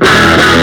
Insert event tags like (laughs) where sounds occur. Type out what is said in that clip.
you (laughs)